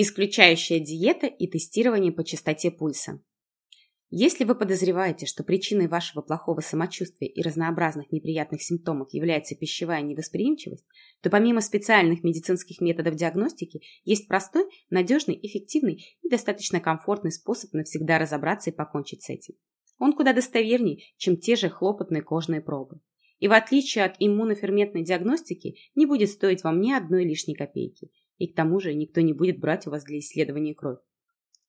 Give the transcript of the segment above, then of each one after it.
Исключающая диета и тестирование по частоте пульса. Если вы подозреваете, что причиной вашего плохого самочувствия и разнообразных неприятных симптомов является пищевая невосприимчивость, то помимо специальных медицинских методов диагностики есть простой, надежный, эффективный и достаточно комфортный способ навсегда разобраться и покончить с этим. Он куда достовернее, чем те же хлопотные кожные пробы. И в отличие от иммуноферментной диагностики не будет стоить вам ни одной лишней копейки – и к тому же никто не будет брать у вас для исследования кровь.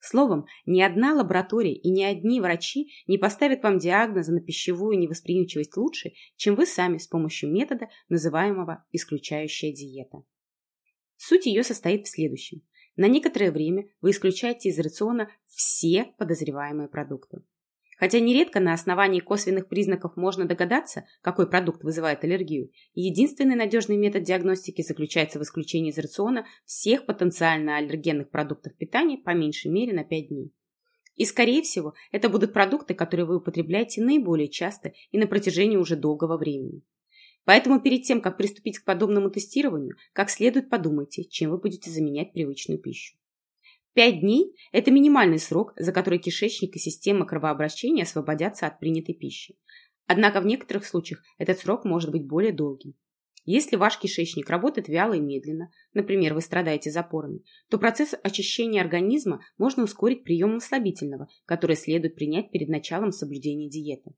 Словом, ни одна лаборатория и ни одни врачи не поставят вам диагноза на пищевую невосприимчивость лучше, чем вы сами с помощью метода, называемого исключающая диета. Суть ее состоит в следующем. На некоторое время вы исключаете из рациона все подозреваемые продукты. Хотя нередко на основании косвенных признаков можно догадаться, какой продукт вызывает аллергию, единственный надежный метод диагностики заключается в исключении из рациона всех потенциально аллергенных продуктов питания по меньшей мере на 5 дней. И, скорее всего, это будут продукты, которые вы употребляете наиболее часто и на протяжении уже долгого времени. Поэтому перед тем, как приступить к подобному тестированию, как следует подумайте, чем вы будете заменять привычную пищу. Пять дней – это минимальный срок, за который кишечник и система кровообращения освободятся от принятой пищи. Однако в некоторых случаях этот срок может быть более долгим. Если ваш кишечник работает вяло и медленно, например, вы страдаете запорами, то процесс очищения организма можно ускорить приемом слабительного, который следует принять перед началом соблюдения диеты.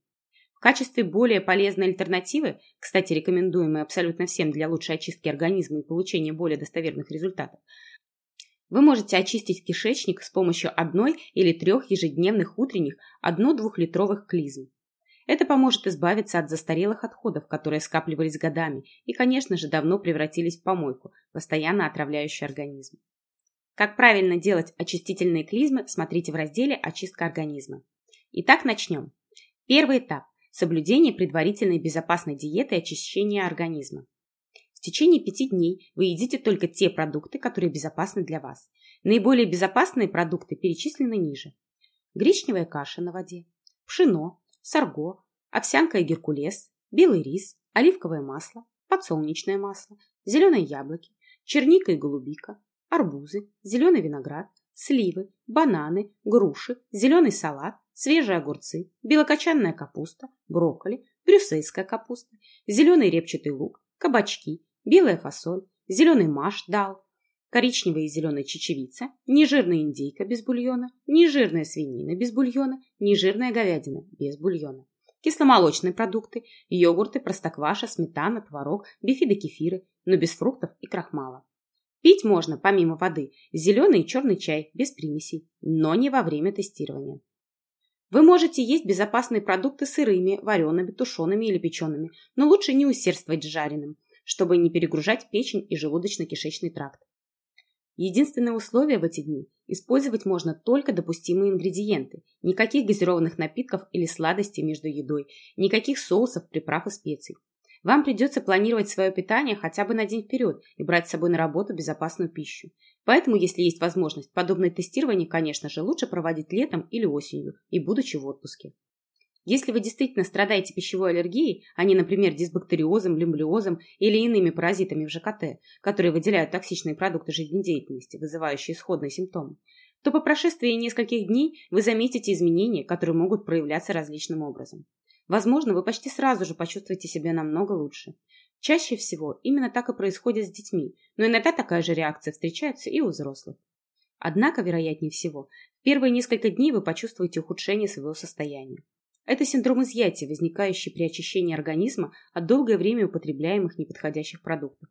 В качестве более полезной альтернативы, кстати, рекомендуемой абсолютно всем для лучшей очистки организма и получения более достоверных результатов, вы можете очистить кишечник с помощью одной или трех ежедневных утренних одно-двухлитровых клизм. Это поможет избавиться от застарелых отходов, которые скапливались годами и, конечно же, давно превратились в помойку, постоянно отравляющую организм. Как правильно делать очистительные клизмы, смотрите в разделе «Очистка организма». Итак, начнем. Первый этап – соблюдение предварительной безопасной диеты и очищения организма. В течение пяти дней вы едите только те продукты, которые безопасны для вас. Наиболее безопасные продукты перечислены ниже. Гречневая каша на воде, пшено, сорго, овсянка и геркулес, белый рис, оливковое масло, подсолнечное масло, зеленые яблоки, черника и голубика, арбузы, зеленый виноград, сливы, бананы, груши, зеленый салат, свежие огурцы, белокочанная капуста, брокколи, брюссельская капуста, зеленый репчатый лук, кабачки, белая фасоль, зеленый маш дал, коричневая и зеленая чечевица, нежирная индейка без бульона, нежирная свинина без бульона, нежирная говядина без бульона, кисломолочные продукты, йогурты, простокваша, сметана, творог, бифиды кефиры, но без фруктов и крахмала. Пить можно, помимо воды, зеленый и черный чай без примесей, но не во время тестирования. Вы можете есть безопасные продукты сырыми, вареными, тушеными или печеными, но лучше не усердствовать с жареным – чтобы не перегружать печень и желудочно-кишечный тракт. Единственное условие в эти дни – использовать можно только допустимые ингредиенты, никаких газированных напитков или сладостей между едой, никаких соусов, приправ и специй. Вам придется планировать свое питание хотя бы на день вперед и брать с собой на работу безопасную пищу. Поэтому, если есть возможность, подобное тестирование, конечно же, лучше проводить летом или осенью и будучи в отпуске. Если вы действительно страдаете пищевой аллергией, а не, например, дисбактериозом, лимблиозом или иными паразитами в ЖКТ, которые выделяют токсичные продукты жизнедеятельности, вызывающие исходные симптомы, то по прошествии нескольких дней вы заметите изменения, которые могут проявляться различным образом. Возможно, вы почти сразу же почувствуете себя намного лучше. Чаще всего именно так и происходит с детьми, но иногда такая же реакция встречается и у взрослых. Однако, вероятнее всего, в первые несколько дней вы почувствуете ухудшение своего состояния. Это синдром изъятия, возникающий при очищении организма от долгое время употребляемых неподходящих продуктов.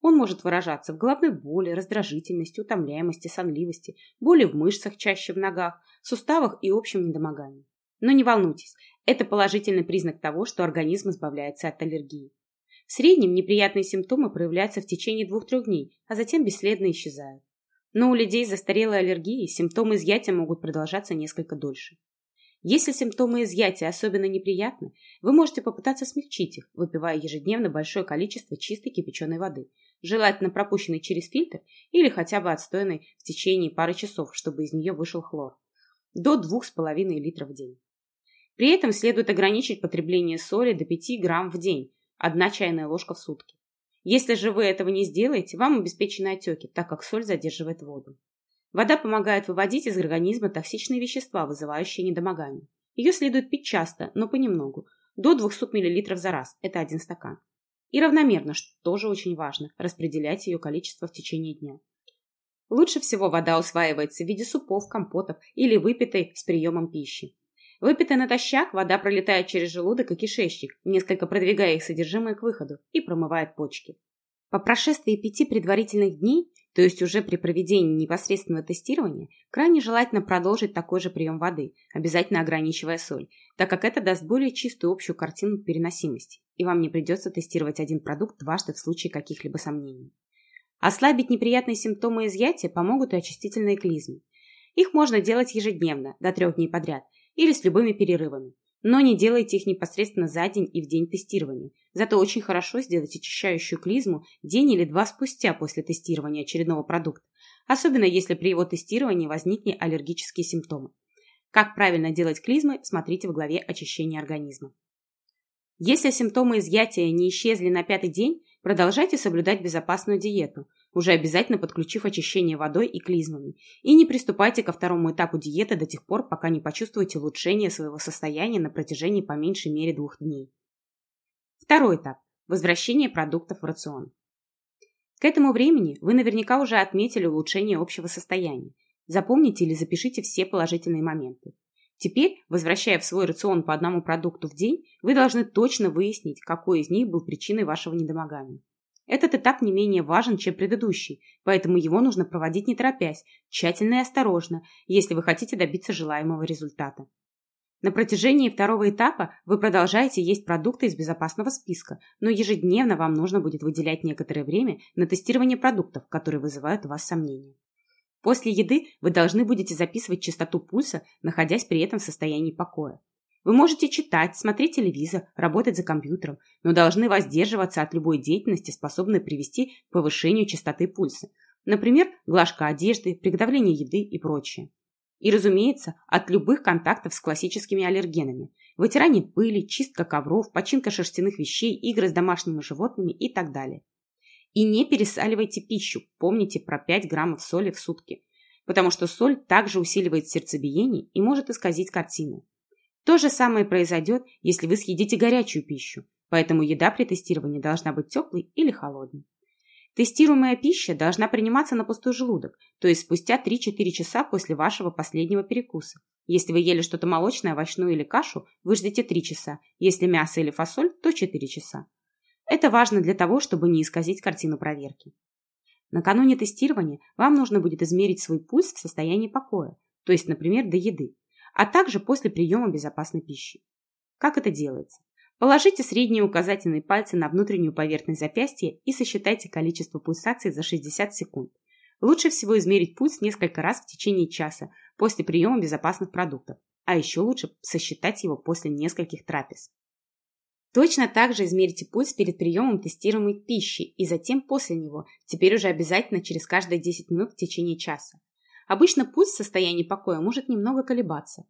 Он может выражаться в головной боли, раздражительности, утомляемости, сонливости, боли в мышцах, чаще в ногах, суставах и общем недомогании. Но не волнуйтесь, это положительный признак того, что организм избавляется от аллергии. В среднем неприятные симптомы проявляются в течение двух-трех дней, а затем бесследно исчезают. Но у людей с застарелой аллергией симптомы изъятия могут продолжаться несколько дольше. Если симптомы изъятия особенно неприятны, вы можете попытаться смягчить их, выпивая ежедневно большое количество чистой кипяченой воды, желательно пропущенной через фильтр или хотя бы отстойной в течение пары часов, чтобы из нее вышел хлор, до 2,5 литров в день. При этом следует ограничить потребление соли до 5 грамм в день, одна чайная ложка в сутки. Если же вы этого не сделаете, вам обеспечены отеки, так как соль задерживает воду. Вода помогает выводить из организма токсичные вещества, вызывающие недомогание. Ее следует пить часто, но понемногу, до 200 мл за раз, это один стакан. И равномерно, что тоже очень важно, распределять ее количество в течение дня. Лучше всего вода усваивается в виде супов, компотов или выпитой с приемом пищи. Выпитая натощак, вода пролетает через желудок и кишечник, несколько продвигая их содержимое к выходу, и промывает почки. По прошествии пяти предварительных дней, то есть уже при проведении непосредственного тестирования, крайне желательно продолжить такой же прием воды, обязательно ограничивая соль, так как это даст более чистую общую картину переносимости, и вам не придется тестировать один продукт дважды в случае каких-либо сомнений. Ослабить неприятные симптомы изъятия помогут и очистительные клизмы. Их можно делать ежедневно, до трех дней подряд, или с любыми перерывами. Но не делайте их непосредственно за день и в день тестирования. Зато очень хорошо сделать очищающую клизму день или два спустя после тестирования очередного продукта, особенно если при его тестировании возникли аллергические симптомы. Как правильно делать клизмы, смотрите в главе очищения организма. Если симптомы изъятия не исчезли на пятый день, Продолжайте соблюдать безопасную диету, уже обязательно подключив очищение водой и клизмами. И не приступайте ко второму этапу диеты до тех пор, пока не почувствуете улучшение своего состояния на протяжении по меньшей мере двух дней. Второй этап – возвращение продуктов в рацион. К этому времени вы наверняка уже отметили улучшение общего состояния. Запомните или запишите все положительные моменты. Теперь, возвращая в свой рацион по одному продукту в день, вы должны точно выяснить, какой из них был причиной вашего недомогания. Этот этап не менее важен, чем предыдущий, поэтому его нужно проводить не торопясь, тщательно и осторожно, если вы хотите добиться желаемого результата. На протяжении второго этапа вы продолжаете есть продукты из безопасного списка, но ежедневно вам нужно будет выделять некоторое время на тестирование продуктов, которые вызывают у вас сомнения. После еды вы должны будете записывать частоту пульса, находясь при этом в состоянии покоя. Вы можете читать, смотреть телевизор, работать за компьютером, но должны воздерживаться от любой деятельности, способной привести к повышению частоты пульса. Например, глажка одежды, приготовление еды и прочее. И, разумеется, от любых контактов с классическими аллергенами. Вытирание пыли, чистка ковров, починка шерстяных вещей, игры с домашними животными и так далее. И не пересаливайте пищу, помните про 5 граммов соли в сутки, потому что соль также усиливает сердцебиение и может исказить картину. То же самое произойдет, если вы съедите горячую пищу, поэтому еда при тестировании должна быть теплой или холодной. Тестируемая пища должна приниматься на пустой желудок, то есть спустя 3-4 часа после вашего последнего перекуса. Если вы ели что-то молочное, овощную или кашу, вы ждете 3 часа. Если мясо или фасоль, то 4 часа. Это важно для того, чтобы не исказить картину проверки. Накануне тестирования вам нужно будет измерить свой пульс в состоянии покоя, то есть, например, до еды, а также после приема безопасной пищи. Как это делается? Положите средние указательные пальцы на внутреннюю поверхность запястья и сосчитайте количество пульсаций за 60 секунд. Лучше всего измерить пульс несколько раз в течение часа после приема безопасных продуктов, а еще лучше сосчитать его после нескольких трапез. Точно так же измерите пульс перед приемом тестируемой пищи и затем после него, теперь уже обязательно через каждые 10 минут в течение часа. Обычно пульс в состоянии покоя может немного колебаться.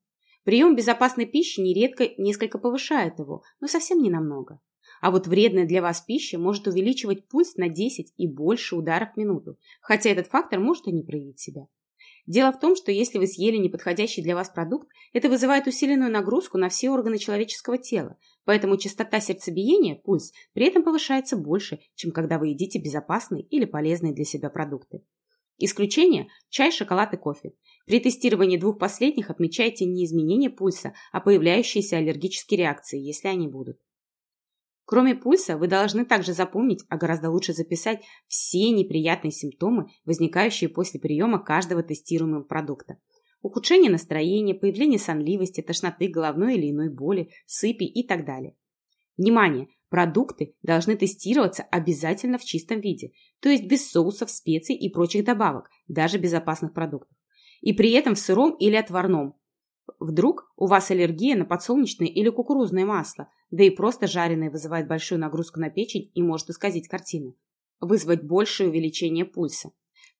Прием безопасной пищи нередко несколько повышает его, но совсем не намного. А вот вредная для вас пища может увеличивать пульс на 10 и больше ударов в минуту, хотя этот фактор может и не проявить себя. Дело в том, что если вы съели неподходящий для вас продукт, это вызывает усиленную нагрузку на все органы человеческого тела, поэтому частота сердцебиения, пульс, при этом повышается больше, чем когда вы едите безопасные или полезные для себя продукты. Исключение – чай, шоколад и кофе. При тестировании двух последних отмечайте не изменение пульса, а появляющиеся аллергические реакции, если они будут. Кроме пульса, вы должны также запомнить, а гораздо лучше записать все неприятные симптомы, возникающие после приема каждого тестируемого продукта. Ухудшение настроения, появление сонливости, тошноты, головной или иной боли, сыпи и так далее. Внимание! Продукты должны тестироваться обязательно в чистом виде, то есть без соусов, специй и прочих добавок, даже безопасных продуктов. И при этом в сыром или отварном, Вдруг у вас аллергия на подсолнечное или кукурузное масло, да и просто жареное вызывает большую нагрузку на печень и может исказить картину. Вызвать большее увеличение пульса.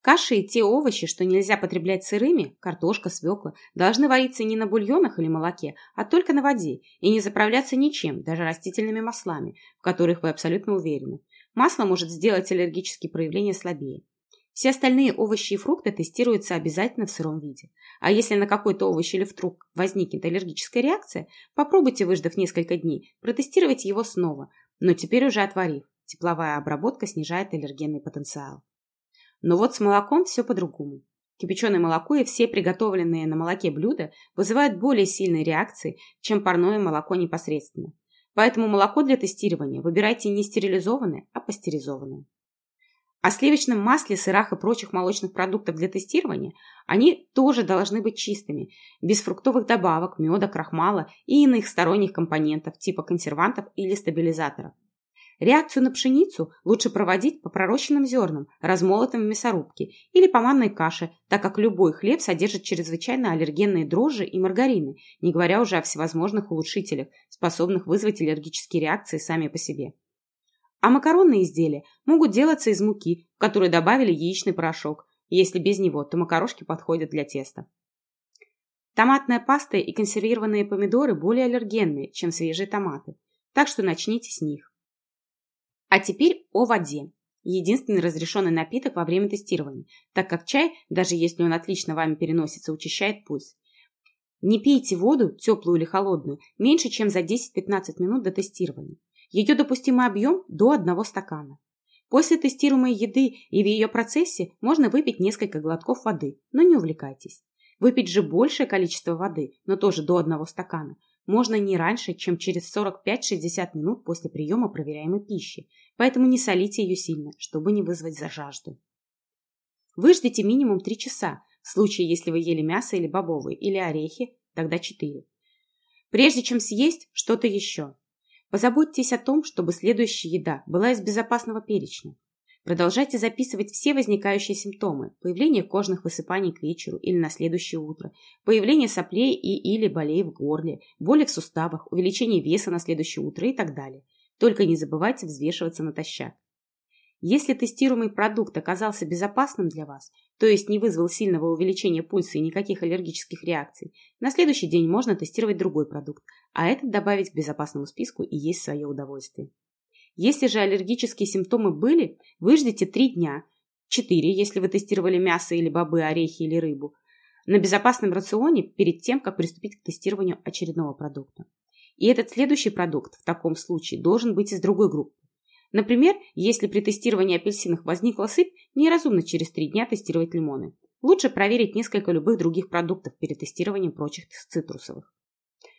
Каши и те овощи, что нельзя потреблять сырыми, картошка, свекла, должны вариться не на бульонах или молоке, а только на воде и не заправляться ничем, даже растительными маслами, в которых вы абсолютно уверены. Масло может сделать аллергические проявления слабее. Все остальные овощи и фрукты тестируются обязательно в сыром виде. А если на какой-то овощ или фрукт возникнет аллергическая реакция, попробуйте, выждав несколько дней, протестировать его снова, но теперь уже отварив. Тепловая обработка снижает аллергенный потенциал. Но вот с молоком все по-другому. Кипяченое молоко и все приготовленные на молоке блюда вызывают более сильные реакции, чем парное молоко непосредственно. Поэтому молоко для тестирования выбирайте не стерилизованное, а пастеризованное. О сливочном масле, сырах и прочих молочных продуктах для тестирования они тоже должны быть чистыми, без фруктовых добавок, меда, крахмала и иных сторонних компонентов типа консервантов или стабилизаторов. Реакцию на пшеницу лучше проводить по пророщенным зернам, размолотым в мясорубке, или по манной каше, так как любой хлеб содержит чрезвычайно аллергенные дрожжи и маргарины, не говоря уже о всевозможных улучшителях, способных вызвать аллергические реакции сами по себе. А макаронные изделия могут делаться из муки, в которую добавили яичный порошок. Если без него, то макарошки подходят для теста. Томатная паста и консервированные помидоры более аллергенные, чем свежие томаты, так что начните с них. А теперь о воде. Единственный разрешенный напиток во время тестирования, так как чай, даже если он отлично вами переносится, учащает пульс. Не пейте воду, теплую или холодную, меньше, чем за 10-15 минут до тестирования. Ее допустимый объем до одного стакана. После тестируемой еды и в ее процессе можно выпить несколько глотков воды, но не увлекайтесь. Выпить же большее количество воды, но тоже до одного стакана, можно не раньше, чем через 45-60 минут после приема проверяемой пищи, поэтому не солите ее сильно, чтобы не вызвать зажажду. Выждите минимум 3 часа, в случае, если вы ели мясо или бобовые, или орехи, тогда 4. Прежде чем съесть что-то еще, позаботьтесь о том, чтобы следующая еда была из безопасного перечня. Продолжайте записывать все возникающие симптомы. Появление кожных высыпаний к вечеру или на следующее утро, появление соплей и или болей в горле, боли в суставах, увеличение веса на следующее утро и так далее. Только не забывайте взвешиваться натощак. Если тестируемый продукт оказался безопасным для вас, то есть не вызвал сильного увеличения пульса и никаких аллергических реакций, на следующий день можно тестировать другой продукт, а этот добавить к безопасному списку и есть свое удовольствие. Если же аллергические симптомы были, выждите 3 дня, 4, если вы тестировали мясо или бобы, орехи или рыбу, на безопасном рационе перед тем, как приступить к тестированию очередного продукта. И этот следующий продукт в таком случае должен быть из другой группы. Например, если при тестировании апельсинов возникла сыпь, неразумно через 3 дня тестировать лимоны. Лучше проверить несколько любых других продуктов перед тестированием прочих цитрусовых.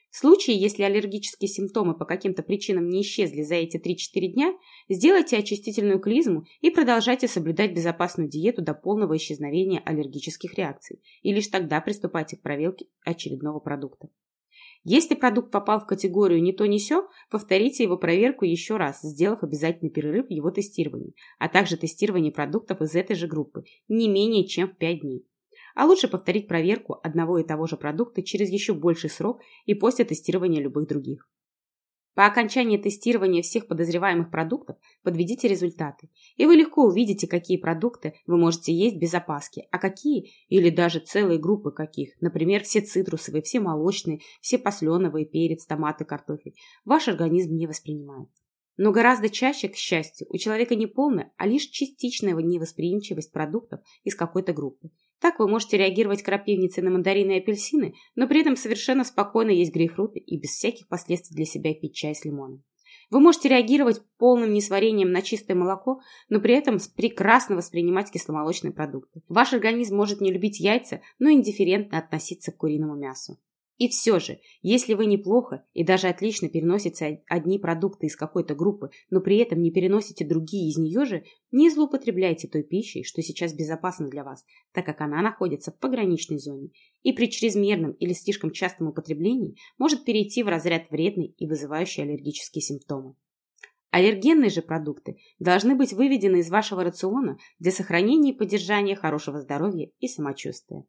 В случае, если аллергические симптомы по каким-то причинам не исчезли за эти 3-4 дня, сделайте очистительную клизму и продолжайте соблюдать безопасную диету до полного исчезновения аллергических реакций, и лишь тогда приступайте к проверке очередного продукта. Если продукт попал в категорию «не то, не сё», повторите его проверку еще раз, сделав обязательный перерыв в его тестировании, а также тестирование продуктов из этой же группы, не менее чем в 5 дней. А лучше повторить проверку одного и того же продукта через еще больший срок и после тестирования любых других. По окончании тестирования всех подозреваемых продуктов подведите результаты, и вы легко увидите, какие продукты вы можете есть без опаски, а какие, или даже целые группы каких, например, все цитрусовые, все молочные, все посленовые, перец, томаты, картофель, ваш организм не воспринимает. Но гораздо чаще, к счастью, у человека не полная, а лишь частичная невосприимчивость продуктов из какой-то группы. Так вы можете реагировать крапивницей на мандарины и апельсины, но при этом совершенно спокойно есть грейпфруты и без всяких последствий для себя пить чай с лимоном. Вы можете реагировать полным несварением на чистое молоко, но при этом прекрасно воспринимать кисломолочные продукты. Ваш организм может не любить яйца, но индифферентно относиться к куриному мясу. И все же, если вы неплохо и даже отлично переносите одни продукты из какой-то группы, но при этом не переносите другие из нее же, не злоупотребляйте той пищей, что сейчас безопасна для вас, так как она находится в пограничной зоне и при чрезмерном или слишком частом употреблении может перейти в разряд вредный и вызывающий аллергические симптомы. Аллергенные же продукты должны быть выведены из вашего рациона для сохранения и поддержания хорошего здоровья и самочувствия.